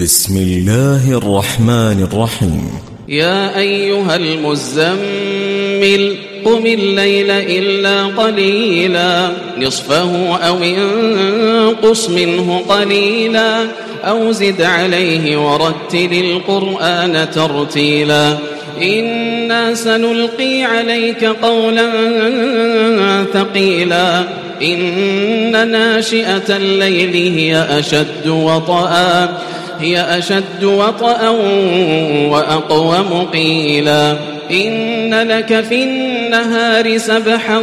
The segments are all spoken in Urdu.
بسم الله الرحمن الرحيم. يا أيها المزمل، قم الليل إلا قليلا، نصفه أو انقص منه قليلا، أو زد عليه ورتل القرآن ترتيلا. إنا سنلقي عليك قولا ثقيلا. إن ناشئة الليل هي أشد وطئا هي أشد وطئا وأقوم قيلا إن لك في النهار سبحا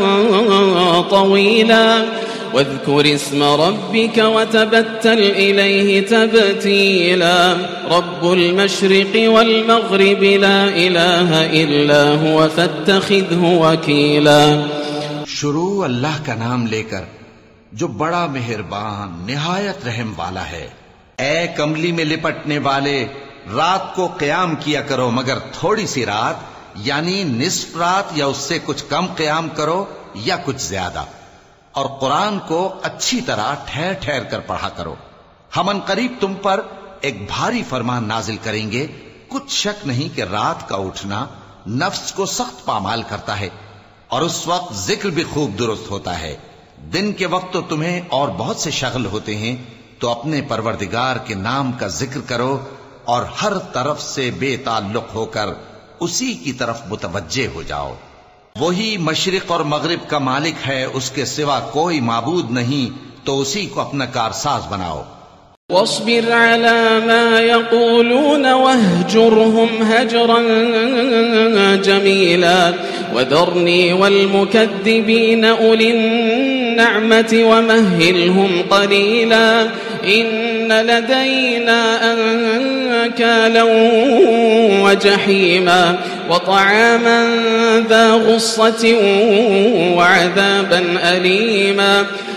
طويلا واذكر اسم ربك وتبتل إليه تبتيلا رب المشرق والمغرب لا إله إلا هو فاتخذه وكيلا شروع اللہ کا نام لے کر جو بڑا مہربان، نہایت رحم والا ہے۔ اے کملی میں لپٹنے والے، رات کو قیام کیا کرو مگر تھوڑی سی رات یعنی نصف رات یا اس سے کچھ کم قیام کرو یا کچھ زیادہ۔ اور قرآن کو اچھی طرح ٹھہر ٹھہر کر پڑھا کرو۔ ہم ان قریب تم پر ایک بھاری فرمان نازل کریں گے۔ کچھ شک نہیں کہ رات کا اٹھنا نفس کو سخت پامال کرتا ہے اور اس وقت ذکر بھی خوب درست ہوتا ہے۔ دن کے وقت تو تمہیں اور بہت سے شغل ہوتے ہیں۔ تو اپنے پروردگار کے نام کا ذکر کرو اور ہر طرف سے بے تعلق ہو کر اسی کی طرف متوجہ ہو جاؤ۔ وہی مشرق اور مغرب کا مالک ہے، اس کے سوا کوئی معبود نہیں، تو اسی کو اپنا کارساز بناؤ۔ واصبر على ما يقولون واهجرهم هجرا جميلا. وذرني والمكذبين أولي النعمة ومهلهم قليلا. إن لدينا أنكالا وجحيما. وطعاما ذا غصة وعذابا أليما.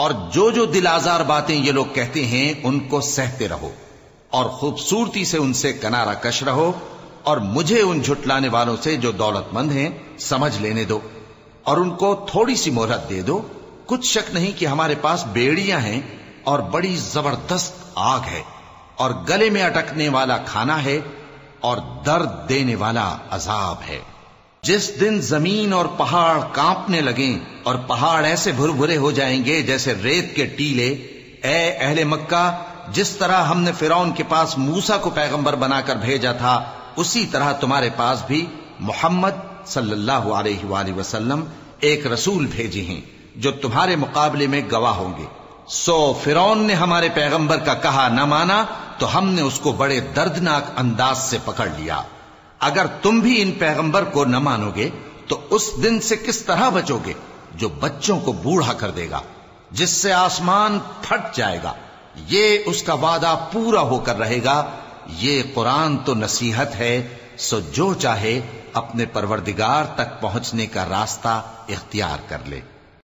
اور جو جو دل آزار باتیں یہ لوگ کہتے ہیں، ان کو سہتے رہو اور خوبصورتی سے ان سے کنارہ کش رہو اور مجھے ان جھٹلانے والوں سے جو دولت مند ہیں، سمجھ لینے دو اور ان کو تھوڑی سی مہرت دے دو۔ کچھ شک نہیں کہ ہمارے پاس بیڑیاں ہیں اور بڑی زبردست آگ ہے اور گلے میں اٹکنے والا کھانا ہے اور درد دینے والا عذاب ہے۔ جس دن زمین اور پہاڑ کانپنے لگیں اور پہاڑ ایسے بھر بھرے ہو جائیں گے جیسے ریت کے ٹیلے، اے اہل مکہ، جس طرح ہم نے فرعون کے پاس موسا کو پیغمبر بنا کر بھیجا تھا، اسی طرح تمہارے پاس بھی محمد صلی اللہ علیہ وآلہ وسلم ایک رسول بھیجے ہیں جو تمہارے مقابلے میں گواہ ہوں گے۔ سو فرعون نے ہمارے پیغمبر کا کہا نہ مانا تو ہم نے اس کو بڑے دردناک انداز سے پکڑ لیا۔ اگر تم بھی ان پیغمبر کو نہ مانو گے تو اس دن سے کس طرح بچو گے جو بچوں کو بوڑھا کر دے گا، جس سے آسمان پھٹ جائے گا؟ یہ اس کا وعدہ پورا ہو کر رہے گا۔ یہ قرآن تو نصیحت ہے، سو جو چاہے اپنے پروردگار تک پہنچنے کا راستہ اختیار کر لے۔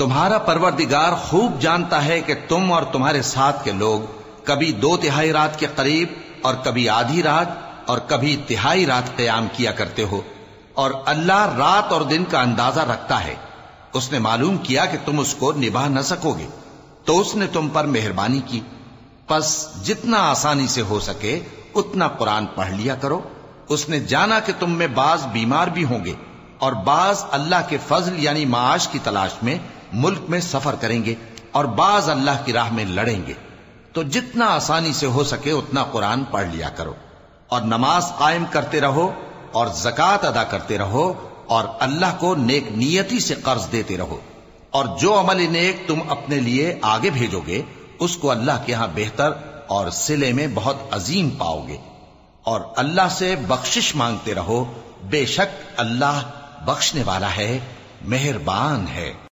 تمہارا پروردگار خوب جانتا ہے کہ تم اور تمہارے ساتھ کے لوگ کبھی دو تہائی رات کے قریب اور کبھی آدھی رات اور کبھی تہائی رات قیام کیا کرتے ہو اور اللہ رات اور دن کا اندازہ رکھتا ہے۔ اس نے معلوم کیا کہ تم اس کو نبھا نہ سکو گے۔ تو اس نے تم پر مہربانی کی۔ پس جتنا آسانی سے ہو سکے، اتنا قرآن پڑھ لیا کرو۔ اس نے جانا کہ تم میں بعض بیمار بھی ہوں گے اور بعض اللہ کے فضل یعنی معاش کی تلاش میں ملک میں سفر کریں گے اور بعض اللہ کی راہ میں لڑیں گے۔ تو جتنا آسانی سے ہو سکے اتنا قرآن پڑھ لیا کرو اور نماز قائم کرتے رہو اور زکات ادا کرتے رہو اور اللہ کو نیک نیتی سے قرض دیتے رہو۔ اور جو عمل نیک تم اپنے لیے آگے بھیجو گے، اس کو اللہ کے ہاں بہتر اور سلے میں بہت عظیم پاؤ گے۔ اور اللہ سے بخشش مانگتے رہو، بے شک اللہ بخشنے والا ہے، مہربان ہے۔